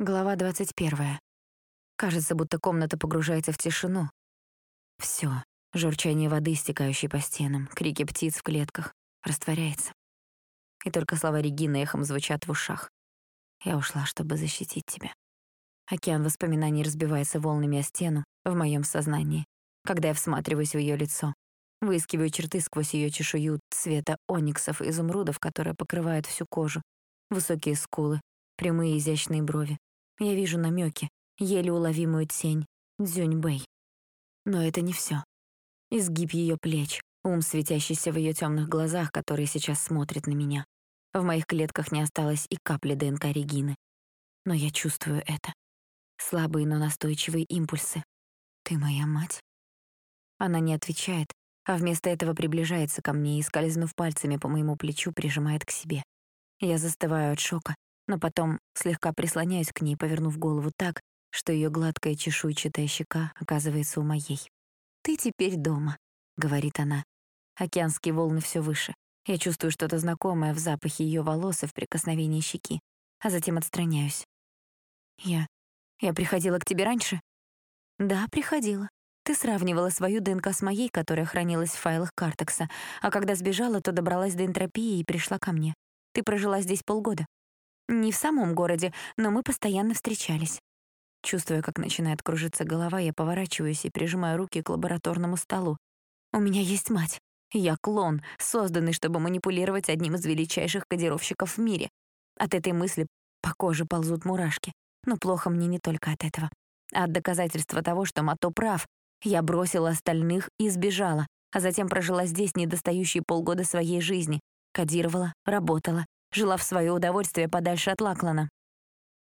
Глава 21. Кажется, будто комната погружается в тишину. Все. Журчание воды, стекающей по стенам, крики птиц в клетках, растворяется. И только слова Регины эхом звучат в ушах. Я ушла, чтобы защитить тебя. Океан воспоминаний разбивается волнами о стену в моем сознании, когда я всматриваюсь в ее лицо. Выискиваю черты сквозь ее чешую цвета ониксов и изумрудов, которые покрывают всю кожу. Высокие скулы, прямые изящные брови, я вижу намеки, еле уловимую тень, Дзюнь-Бэй. Но это не все. Изгиб ее плеч, ум, светящийся в ее темных глазах, которые сейчас смотрят на меня. В моих клетках не осталось и капли ДНК Регины. Но я чувствую это. Слабые, но настойчивые импульсы. «Ты моя мать?» Она не отвечает, а вместо этого приближается ко мне и, скользнув пальцами по моему плечу, прижимает к себе. Я застываю от шока, но потом слегка прислоняюсь к ней, повернув голову так, что ее гладкая чешуйчатая щека оказывается у моей. «Ты теперь дома», — говорит она. Океанские волны все выше. Я чувствую что-то знакомое в запахе ее волос и в прикосновении щеки, а затем отстраняюсь. «Я... я приходила к тебе раньше?» «Да, приходила. Ты сравнивала свою ДНК с моей, которая хранилась в файлах Картекса, а когда сбежала, то добралась до энтропии и пришла ко мне. Ты прожила здесь полгода. Не в самом городе, но мы постоянно встречались. Чувствуя, как начинает кружиться голова, я поворачиваюсь и прижимаю руки к лабораторному столу. У меня есть мать. Я клон, созданный, чтобы манипулировать одним из величайших кодировщиков в мире. От этой мысли по коже ползут мурашки. Но плохо мне не только от этого. А от доказательства того, что Мато прав. Я бросила остальных и сбежала, а затем прожила здесь недостающие полгода своей жизни. Кодировала, работала, Жила в свое удовольствие подальше от Лаклана.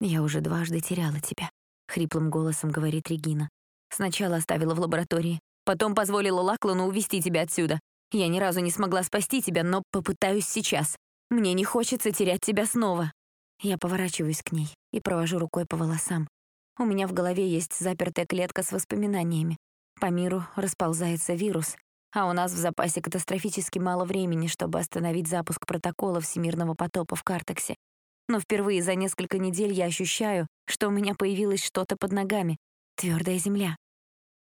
«Я уже дважды теряла тебя», — хриплым голосом говорит Регина. «Сначала оставила в лаборатории, потом позволила Лаклану увести тебя отсюда. Я ни разу не смогла спасти тебя, но попытаюсь сейчас. Мне не хочется терять тебя снова». Я поворачиваюсь к ней и провожу рукой по волосам. У меня в голове есть запертая клетка с воспоминаниями. По миру расползается вирус, а у нас в запасе катастрофически мало времени, чтобы остановить запуск протокола всемирного потопа в Картексе. Но впервые за несколько недель я ощущаю, что у меня появилось что-то под ногами, твердая земля.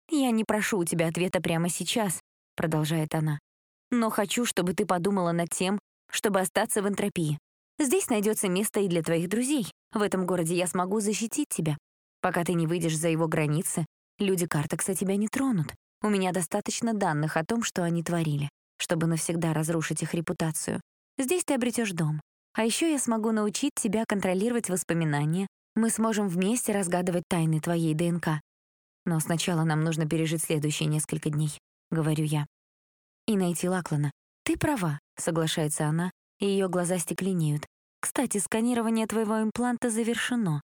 «Я не прошу у тебя ответа прямо сейчас», — продолжает она. «Но хочу, чтобы ты подумала над тем, чтобы остаться в энтропии. Здесь найдется место и для твоих друзей. В этом городе я смогу защитить тебя. Пока ты не выйдешь за его границы, люди Картекса тебя не тронут. У меня достаточно данных о том, что они творили, чтобы навсегда разрушить их репутацию. Здесь ты обретешь дом. А еще я смогу научить тебя контролировать воспоминания. Мы сможем вместе разгадывать тайны твоей ДНК. Но сначала нам нужно пережить следующие несколько дней, говорю я. И найти Лаклана. Ты права, соглашается она, и ее глаза стекленеют. Кстати, сканирование твоего импланта завершено.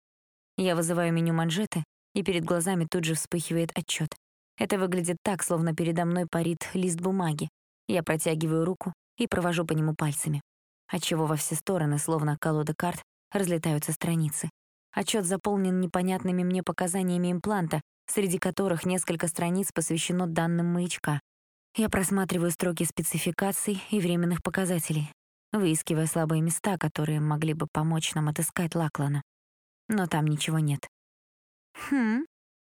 Я вызываю меню манжеты, и перед глазами тут же вспыхивает отчет. Это выглядит так, словно передо мной парит лист бумаги. Я протягиваю руку и провожу по нему пальцами. Отчего во все стороны, словно колода карт, разлетаются страницы. Отчет заполнен непонятными мне показаниями импланта, среди которых несколько страниц посвящено данным маячка. Я просматриваю строки спецификаций и временных показателей, выискивая слабые места, которые могли бы помочь нам отыскать Лаклана. Но там ничего нет. «Хм»,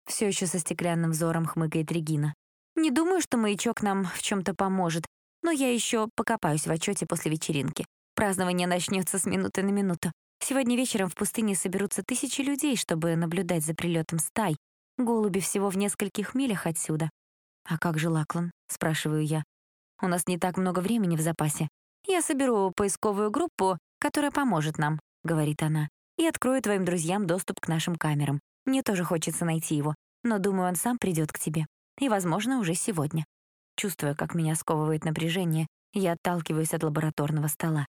все еще со стеклянным взором хмыкает Регина. Не думаю, что маячок нам в чем-то поможет, но я еще покопаюсь в отчете после вечеринки. Празднование начнется с минуты на минуту. Сегодня вечером в пустыне соберутся тысячи людей, чтобы наблюдать за прилетом стай. Голуби всего в нескольких милях отсюда. «А как же Лаклан?» — спрашиваю я. «У нас не так много времени в запасе. Я соберу поисковую группу, которая поможет нам», — говорит она, «и открою твоим друзьям доступ к нашим камерам. Мне тоже хочется найти его, но думаю, он сам придет к тебе. И, возможно, уже сегодня. Чувствуя, как меня сковывает напряжение, я отталкиваюсь от лабораторного стола.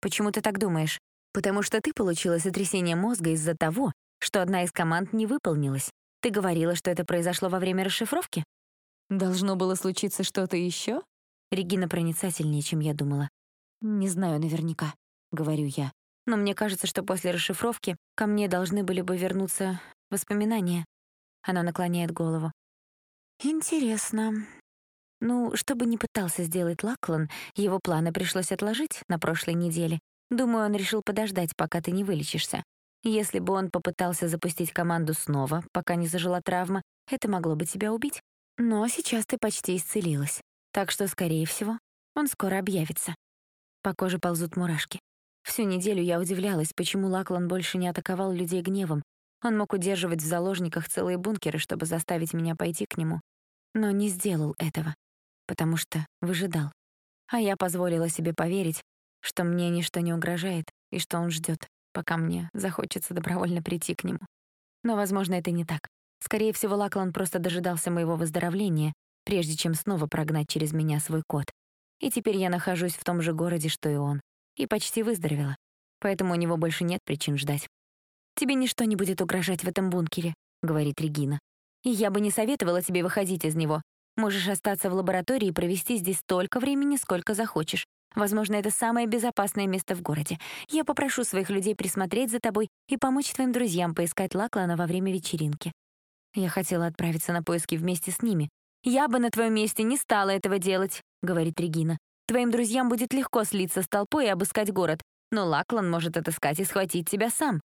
«Почему ты так думаешь?» «Потому что ты получила сотрясение мозга из-за того, что одна из команд не выполнилась. Ты говорила, что это произошло во время расшифровки?» «Должно было случиться что-то еще?» Регина проницательнее, чем я думала. «Не знаю наверняка», — говорю я. «Но мне кажется, что после расшифровки ко мне должны были бы вернуться Воспоминания. Она наклоняет голову. Интересно. Ну, что бы ни пытался сделать Лаклан, его планы пришлось отложить на прошлой неделе. Думаю, он решил подождать, пока ты не вылечишься. Если бы он попытался запустить команду снова, пока не зажила травма, это могло бы тебя убить. Но сейчас ты почти исцелилась. Так что, скорее всего, он скоро объявится. По коже ползут мурашки. Всю неделю я удивлялась, почему Лаклан больше не атаковал людей гневом. Он мог удерживать в заложниках целые бункеры, чтобы заставить меня пойти к нему. Но не сделал этого, потому что выжидал. А я позволила себе поверить, что мне ничто не угрожает и что он ждет, пока мне захочется добровольно прийти к нему. Но, возможно, это не так. Скорее всего, Лаклан просто дожидался моего выздоровления, прежде чем снова прогнать через меня свой код. И теперь я нахожусь в том же городе, что и он, и почти выздоровела. Поэтому у него больше нет причин ждать. «Тебе ничто не будет угрожать в этом бункере», — говорит Регина. «И я бы не советовала тебе выходить из него. Можешь остаться в лаборатории и провести здесь столько времени, сколько захочешь. Возможно, это самое безопасное место в городе. Я попрошу своих людей присмотреть за тобой и помочь твоим друзьям поискать Лаклана во время вечеринки. Я хотела отправиться на поиски вместе с ними. «Я бы на твоем месте не стала этого делать», — говорит Регина. «Твоим друзьям будет легко слиться с толпой и обыскать город, но Лаклан может отыскать и схватить тебя сам».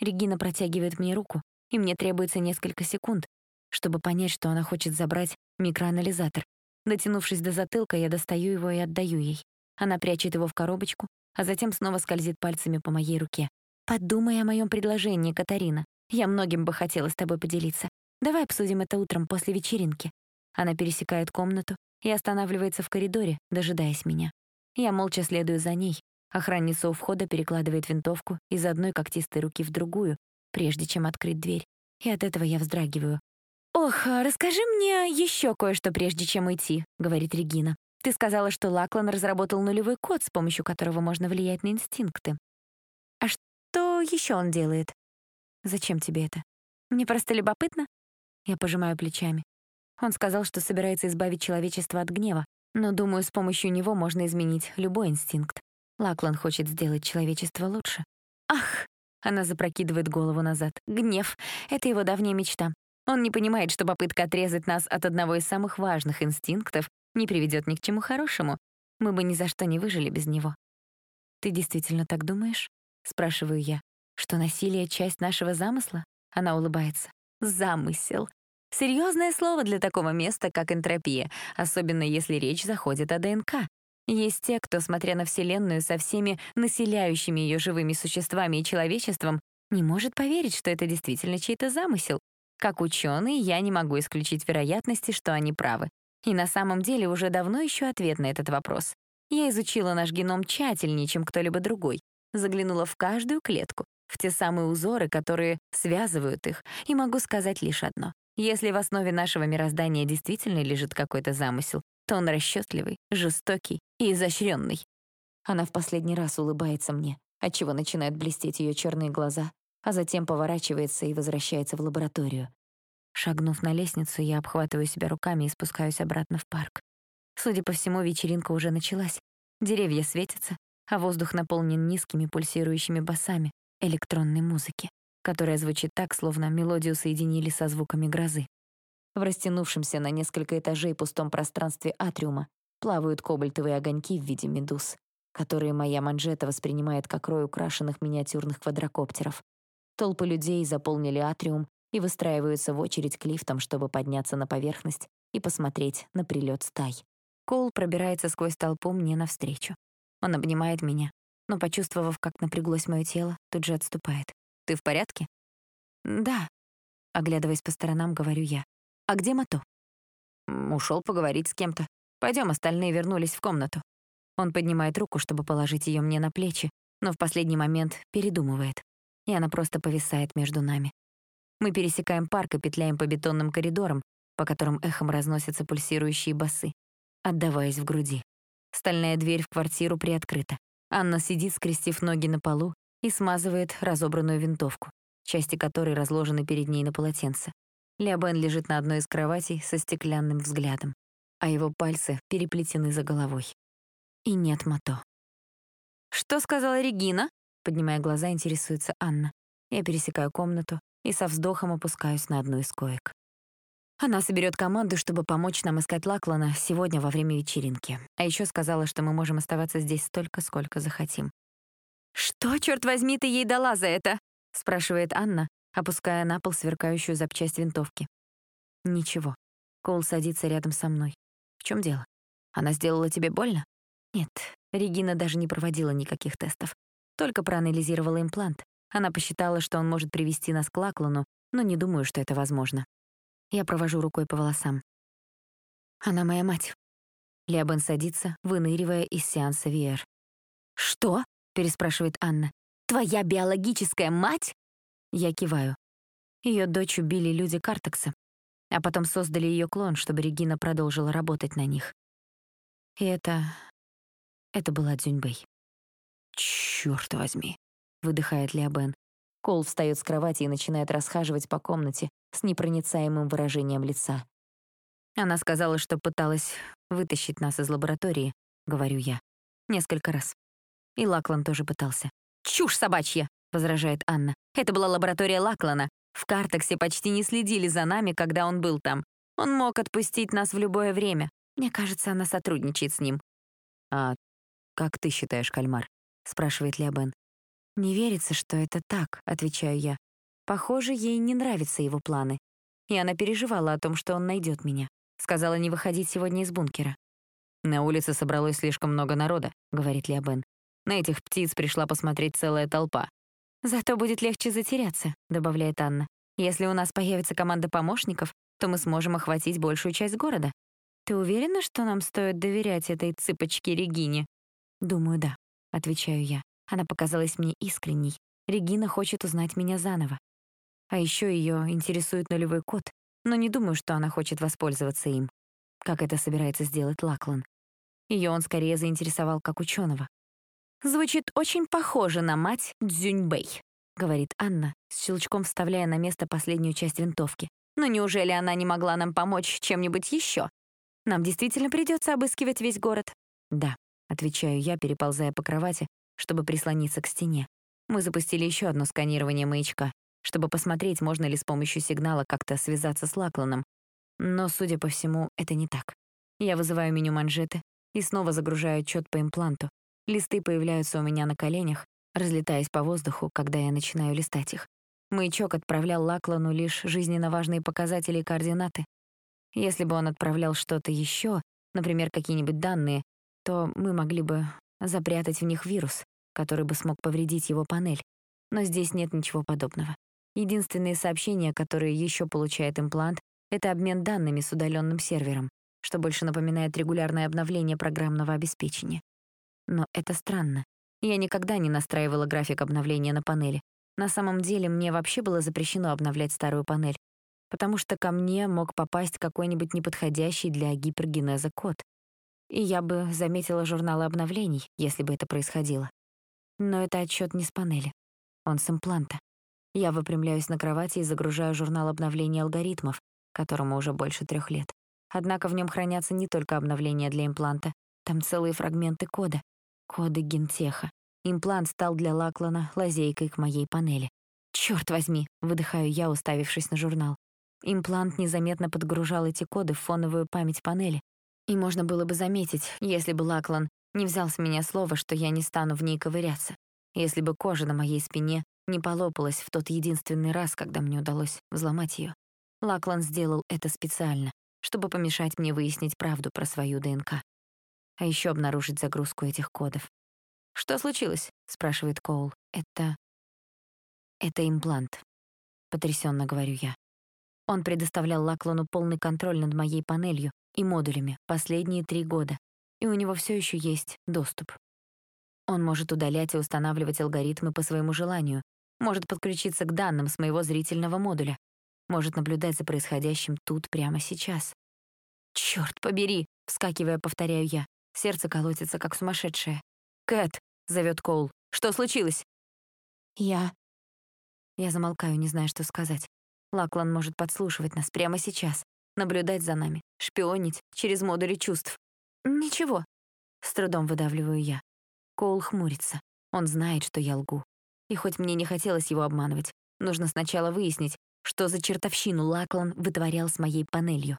Регина протягивает мне руку, и мне требуется несколько секунд, чтобы понять, что она хочет забрать микроанализатор. Дотянувшись до затылка, я достаю его и отдаю ей. Она прячет его в коробочку, а затем снова скользит пальцами по моей руке. «Подумай о моем предложении, Катарина. Я многим бы хотела с тобой поделиться. Давай обсудим это утром после вечеринки». Она пересекает комнату и останавливается в коридоре, дожидаясь меня. Я молча следую за ней. Охранница у входа перекладывает винтовку из одной когтистой руки в другую, прежде чем открыть дверь. И от этого я вздрагиваю. «Ох, расскажи мне еще кое-что, прежде чем уйти», — говорит Регина. «Ты сказала, что Лаклан разработал нулевой код, с помощью которого можно влиять на инстинкты. А что еще он делает? Зачем тебе это? Мне просто любопытно. Я пожимаю плечами. Он сказал, что собирается избавить человечество от гнева, но, думаю, с помощью него можно изменить любой инстинкт. Лаклан хочет сделать человечество лучше. Ах! Она запрокидывает голову назад. Гнев — это его давняя мечта. Он не понимает, что попытка отрезать нас от одного из самых важных инстинктов не приведет ни к чему хорошему. Мы бы ни за что не выжили без него. «Ты действительно так думаешь?» — спрашиваю я. «Что насилие — часть нашего замысла?» Она улыбается. Замысел. Серьезное слово для такого места, как энтропия, особенно если речь заходит о ДНК. Есть те, кто, смотря на Вселенную со всеми населяющими ее живыми существами и человечеством, не может поверить, что это действительно чей-то замысел. Как ученый, я не могу исключить вероятности, что они правы. И на самом деле уже давно ищу ответ на этот вопрос. Я изучила наш геном тщательнее, чем кто-либо другой, заглянула в каждую клетку, в те самые узоры, которые связывают их, и могу сказать лишь одно. Если в основе нашего мироздания действительно лежит какой-то замысел, то он расчетливый, жестокий и изощренный. Она в последний раз улыбается мне, отчего начинают блестеть ее черные глаза, а затем поворачивается и возвращается в лабораторию. Шагнув на лестницу, я обхватываю себя руками и спускаюсь обратно в парк. Судя по всему, вечеринка уже началась. Деревья светятся, а воздух наполнен низкими пульсирующими басами, электронной музыки, которая звучит так, словно мелодию соединили со звуками грозы. В растянувшемся на несколько этажей пустом пространстве атриума плавают кобальтовые огоньки в виде медуз, которые моя манжета воспринимает как рой украшенных миниатюрных квадрокоптеров. Толпы людей заполнили атриум и выстраиваются в очередь к лифтам, чтобы подняться на поверхность и посмотреть на прилет стай. Коул пробирается сквозь толпу мне навстречу. Он обнимает меня, но, почувствовав, как напряглось мое тело, тут же отступает. «Ты в порядке?» «Да», — оглядываясь по сторонам, говорю я. «А где Мато?» Ушел поговорить с кем-то. Пойдем, остальные вернулись в комнату. Он поднимает руку, чтобы положить ее мне на плечи, но в последний момент передумывает, и она просто повисает между нами. Мы пересекаем парк и петляем по бетонным коридорам, по которым эхом разносятся пульсирующие басы, отдаваясь в груди. Стальная дверь в квартиру приоткрыта. Анна сидит, скрестив ноги на полу, и смазывает разобранную винтовку, части которой разложены перед ней на полотенце. Леобен лежит на одной из кроватей со стеклянным взглядом, а его пальцы переплетены за головой. И нет Мато. «Что сказала Регина?» Поднимая глаза, интересуется Анна. Я пересекаю комнату и со вздохом опускаюсь на одну из коек. Она соберет команду, чтобы помочь нам искать Лаклана сегодня во время вечеринки. А еще сказала, что мы можем оставаться здесь столько, сколько захотим. «Что, черт возьми, ты ей дала за это?» — спрашивает Анна, опуская на пол сверкающую запчасть винтовки. «Ничего». Коул садится рядом со мной. «В чем дело? Она сделала тебе больно?» «Нет, Регина даже не проводила никаких тестов. Только проанализировала имплант. Она посчитала, что он может привести нас к Лаклану, но не думаю, что это возможно. Я провожу рукой по волосам. Она моя мать. Леобен садится, выныривая из сеанса VR. «Что?» — переспрашивает Анна. «Твоя биологическая мать?» Я киваю. Ее дочь убили люди Картекса, а потом создали ее клон, чтобы Регина продолжила работать на них. И это... это была Дзюньбэй. «Чёрт возьми», — выдыхает Леобен. Кол встает с кровати и начинает расхаживать по комнате с непроницаемым выражением лица. Она сказала, что пыталась вытащить нас из лаборатории, говорю я. Несколько раз. И Лаклан тоже пытался. «Чушь собачья!» — возражает Анна. «Это была лаборатория Лаклана. В Картексе почти не следили за нами, когда он был там. Он мог отпустить нас в любое время. Мне кажется, она сотрудничает с ним». «А как ты считаешь, Кальмар?» — спрашивает Леобен. «Не верится, что это так», — отвечаю я. Похоже, ей не нравятся его планы. И она переживала о том, что он найдет меня. Сказала не выходить сегодня из бункера. «На улице собралось слишком много народа», — говорит Леобен. «На этих птиц пришла посмотреть целая толпа». «Зато будет легче затеряться», — добавляет Анна. «Если у нас появится команда помощников, то мы сможем охватить большую часть города. Ты уверена, что нам стоит доверять этой цыпочке Регине?» «Думаю, да», — отвечаю я. Она показалась мне искренней. Регина хочет узнать меня заново. А еще ее интересует нулевой код, но не думаю, что она хочет воспользоваться им. Как это собирается сделать Лаклан? Ее он скорее заинтересовал как ученого. «Звучит очень похоже на мать Дзюньбэй», — говорит Анна, с щелчком вставляя на место последнюю часть винтовки. «Но неужели она не могла нам помочь чем-нибудь еще? Нам действительно придется обыскивать весь город?» «Да», — отвечаю я, переползая по кровати, чтобы прислониться к стене. Мы запустили еще одно сканирование маячка, чтобы посмотреть, можно ли с помощью сигнала как-то связаться с Лакланом. Но, судя по всему, это не так. Я вызываю меню манжеты и снова загружаю отчет по импланту. Листы появляются у меня на коленях, разлетаясь по воздуху, когда я начинаю листать их. Маячок отправлял Лаклану лишь жизненно важные показатели и координаты. Если бы он отправлял что-то еще, например, какие-нибудь данные, то мы могли бы запрятать в них вирус, который бы смог повредить его панель. Но здесь нет ничего подобного. Единственные сообщения, которые еще получает имплант, это обмен данными с удаленным сервером, что больше напоминает регулярное обновление программного обеспечения. Но это странно. Я никогда не настраивала график обновления на панели. На самом деле мне вообще было запрещено обновлять старую панель, потому что ко мне мог попасть какой-нибудь неподходящий для гипергенеза код. И я бы заметила журналы обновлений, если бы это происходило. Но это отчет не с панели. Он с импланта. Я выпрямляюсь на кровати и загружаю журнал обновления алгоритмов, которому уже больше трех лет. Однако в нем хранятся не только обновления для импланта, там целые фрагменты кода. Коды гентеха. Имплант стал для Лаклана лазейкой к моей панели. Черт возьми!» — выдыхаю я, уставившись на журнал. Имплант незаметно подгружал эти коды в фоновую память панели. И можно было бы заметить, если бы Лаклан не взял с меня слово, что я не стану в ней ковыряться. Если бы кожа на моей спине не полопалась в тот единственный раз, когда мне удалось взломать ее. Лаклан сделал это специально, чтобы помешать мне выяснить правду про свою ДНК. А еще обнаружить загрузку этих кодов. «Что случилось?» — спрашивает Коул. «Это... это имплант», — потрясенно говорю я. Он предоставлял Лаклану полный контроль над моей панелью и модулями последние три года, и у него все еще есть доступ. Он может удалять и устанавливать алгоритмы по своему желанию, может подключиться к данным с моего зрительного модуля, может наблюдать за происходящим тут прямо сейчас. «Чёрт побери!» — вскакивая, повторяю я. Сердце колотится, как сумасшедшее. «Кэт!» — зовет Коул. «Что случилось?» «Я...» Я замолкаю, не зная, что сказать. Лаклан может подслушивать нас прямо сейчас, наблюдать за нами, шпионить через модули чувств. «Ничего», — с трудом выдавливаю я. Коул хмурится. Он знает, что я лгу. И хоть мне не хотелось его обманывать, нужно сначала выяснить, что за чертовщину Лаклан вытворял с моей панелью.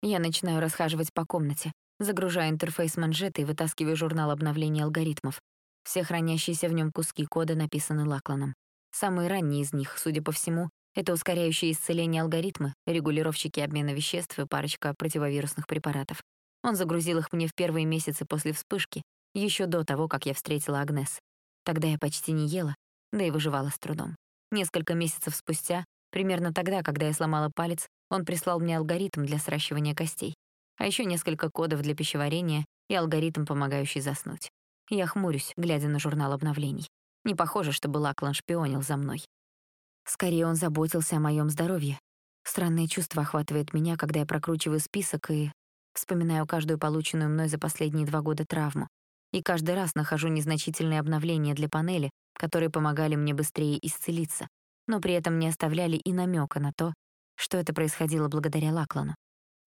Я начинаю расхаживать по комнате, загружаю интерфейс манжеты и вытаскиваю журнал обновления алгоритмов. Все хранящиеся в нем куски кода написаны Лакланом. Самые ранние из них, судя по всему, это ускоряющие исцеление алгоритмы, регулировщики обмена веществ и парочка противовирусных препаратов. Он загрузил их мне в первые месяцы после вспышки, еще до того, как я встретила Агнес. Тогда я почти не ела, да и выживала с трудом. Несколько месяцев спустя, примерно тогда, когда я сломала палец, он прислал мне алгоритм для сращивания костей, а еще несколько кодов для пищеварения и алгоритм, помогающий заснуть. Я хмурюсь, глядя на журнал обновлений. Не похоже, чтобы Лаклан шпионил за мной. Скорее, он заботился о моем здоровье. Странное чувство охватывает меня, когда я прокручиваю список и вспоминаю каждую полученную мной за последние два года травму. И каждый раз нахожу незначительные обновления для панели, которые помогали мне быстрее исцелиться, но при этом не оставляли и намека на то, что это происходило благодаря Лаклану.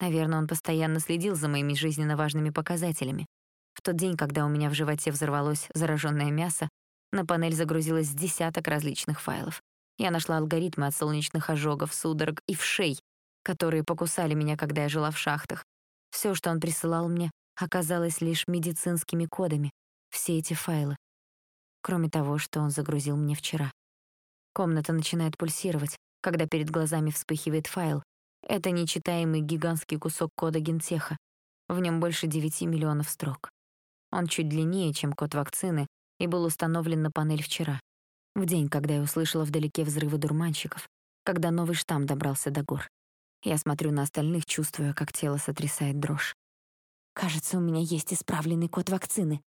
Наверное, он постоянно следил за моими жизненно важными показателями. В тот день, когда у меня в животе взорвалось зараженное мясо, на панель загрузилось десяток различных файлов. Я нашла алгоритмы от солнечных ожогов, судорог и вшей, которые покусали меня, когда я жила в шахтах. Все, что он присылал мне, оказалось лишь медицинскими кодами, все эти файлы. Кроме того, что он загрузил мне вчера. Комната начинает пульсировать, когда перед глазами вспыхивает файл. Это нечитаемый гигантский кусок кода гентеха. В нем больше 9 миллионов строк. Он чуть длиннее, чем код вакцины, и был установлен на панель вчера. В день, когда я услышала вдалеке взрывы дурманщиков, когда новый штамм добрался до гор. Я смотрю на остальных, чувствуя, как тело сотрясает дрожь. «Кажется, у меня есть исправленный код вакцины»,